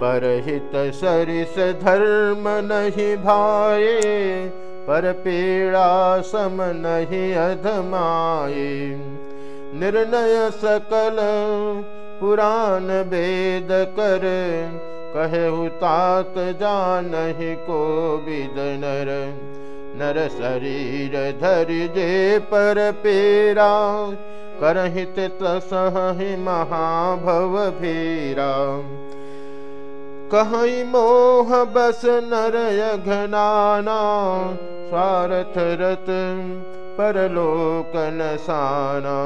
परहित सरिस धर्म नहीं भाए, पर पीड़ा सम नहीं अधमाए। निर्णय सकल पुराण वेद कर, कहे तात जान को विद नर। नर शरीर धर जे पर पेरा करहित तसहि महाभव भीरा। कहीं मोह बस नर घनाना, स्वार्थ रत परलोकन साना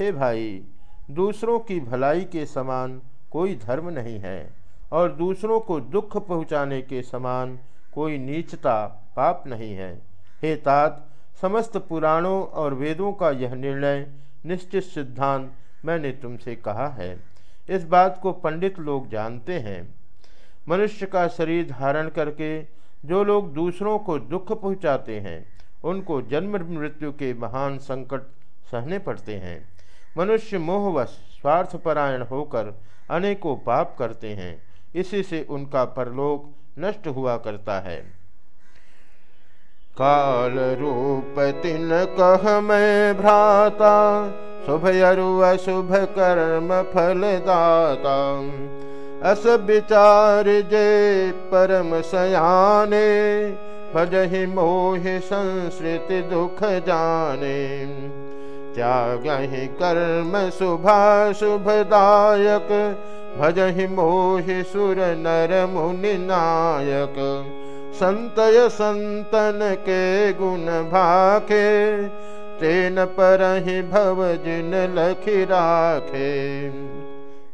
हे भाई, दूसरों की भलाई के समान कोई धर्म नहीं है, और दूसरों को दुख पहुँचाने के समान कोई नीचता पाप नहीं है। हे तात, समस्त पुराणों और वेदों का यह निर्णय निश्चित सिद्धांत मैंने तुमसे कहा है। इस बात को पंडित लोग जानते हैं। मनुष्य का शरीर धारण करके जो लोग दूसरों को दुख पहुंचाते हैं, उनको जन्म मृत्यु के महान संकट सहने पड़ते हैं। मनुष्य मोहवश, स्वार्थपरायण होकर अनेकों पाप करते हैं। इसी से उनका परलोक नष्ट हुआ करता है। काल रूप तिन कह मैं भ्राता शुभ अरु अशुभ कर्म फलदाता अस विचार जे परम सयाने, भजहि मोह संस्कृति दुख जाने। त्याग कर्म शुभा शुभदायक भजहि मोह सुर नर मुनि नायक। संतय संतन के गुण भाखे तेन पर ही भव जिन लखी राखे।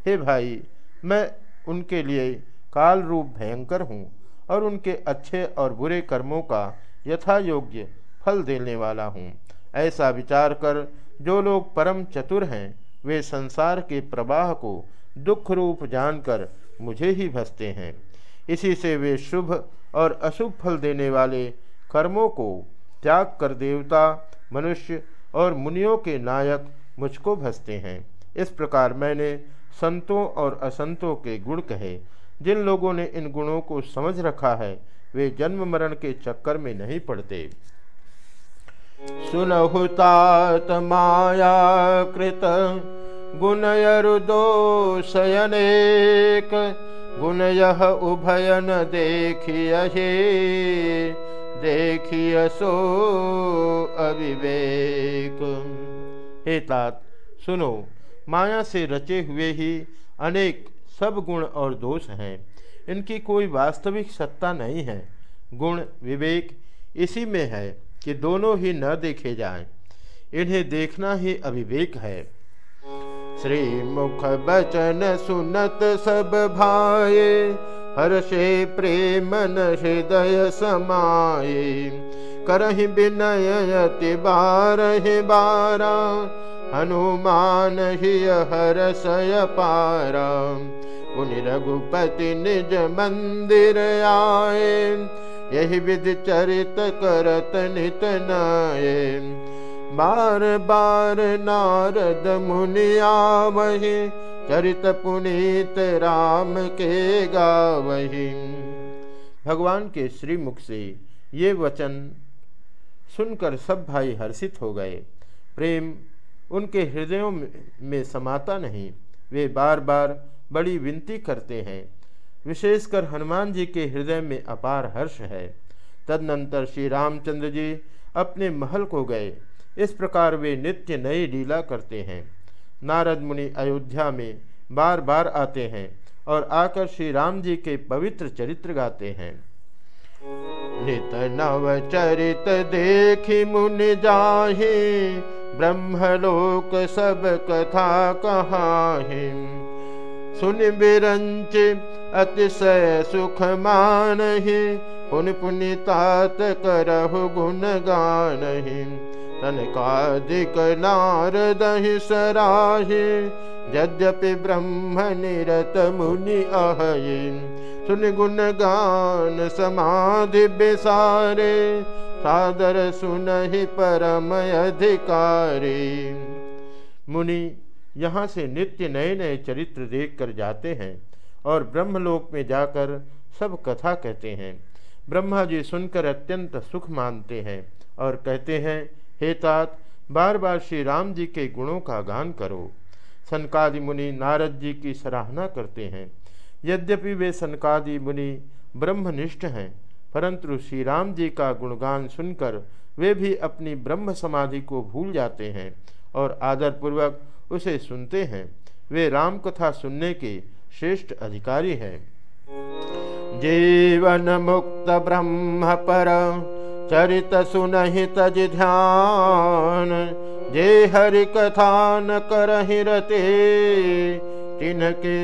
हे भाई, मैं उनके लिए काल रूप भयंकर हूँ और उनके अच्छे और बुरे कर्मों का यथा योग्य फल देने वाला हूँ। ऐसा विचार कर जो लोग परम चतुर हैं, वे संसार के प्रवाह को दुख रूप जानकर मुझे ही भसते हैं। इसी से वे शुभ और अशुभ फल देने वाले कर्मों को त्याग कर देवता मनुष्य और मुनियों के नायक मुझको भसते हैं। इस प्रकार मैंने संतों और असंतों के गुण कहे। जिन लोगों ने इन गुणों को समझ रखा है, वे जन्म मरण के चक्कर में नहीं पड़ते। सुनहुतात माया कृत गुणयरुदोषयनेक गुण यह उभयन देखिए देखिए सो अविवेक। हे तात, सुनो, माया से रचे हुए ही अनेक सब गुण और दोष हैं। इनकी कोई वास्तविक सत्ता नहीं है। गुण विवेक इसी में है कि दोनों ही न देखे जाएँ। इन्हें देखना ही अविवेक है। श्री मुख बचन सुनत सब भाए। हर्षे प्रेम हृदय समाये। करहि विनयति बारहि बारा, हनुमान ही हरसय पारा। पुनि रघुपति निज मंदिर आए यही विधि चरित करत नित नाये। बार बार नारद मुनिया वही चरित पुनीत राम के गावही भगवान के श्रीमुख से ये वचन सुनकर सब भाई हर्षित हो गए। प्रेम उनके हृदयों में समाता नहीं, वे बार बार बड़ी विनती करते हैं। विशेषकर हनुमान जी के हृदय में अपार हर्ष है। तदनंतर श्री रामचंद्र जी अपने महल को गए। इस प्रकार वे नित्य नई लीला करते हैं। नारद मुनि अयोध्या में बार बार आते हैं और आकर श्री राम जी के पवित्र चरित्र गाते हैं। नित नव चरित देखी मुनि जाहि, ब्रह्मलोक सब कथा कहाहि। सुन बिरंच अतिशय सुख मान पुन पुनितात करहु गुण गान तनकादिक नारदहि सराहि यद्यपि ब्रह्म निरत मुनि अहि सुन गुण गान समाधि विसारे सादर सुनहि परम अधिकारी। मुनि, यहाँ से नित्य नए नए चरित्र देख कर जाते हैं और ब्रह्मलोक में जाकर सब कथा कहते हैं। ब्रह्मा जी सुनकर अत्यंत सुख मानते हैं और कहते हैं हे तात बार बार श्री राम जी के गुणों का गान करो। सनकादि मुनि नारद जी की सराहना करते हैं। यद्यपि वे सनकादि मुनि ब्रह्मनिष्ठ हैं, परंतु श्री राम जी का गुणगान सुनकर वे भी अपनी ब्रह्म समाधि को भूल जाते हैं और आदरपूर्वक उसे सुनते हैं। वे राम कथा सुनने के श्रेष्ठ अधिकारी हैं। जीवन मुक्त ब्रह्म पर चरित सुनहित ध्यान, जे हरि कथा न करहिरते तिनके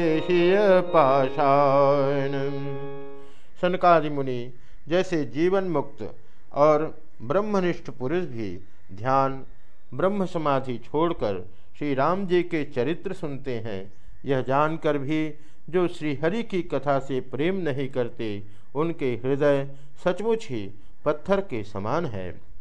पाषाण। सनकादि मुनि, जैसे जीवन मुक्त और ब्रह्मनिष्ठ पुरुष भी ध्यान, ब्रह्म समाधि छोड़कर श्री राम जी के चरित्र सुनते हैं, यह जानकर भी जो श्री हरि की कथा से प्रेम नहीं करते, उनके हृदय सचमुच ही पत्थर के समान है।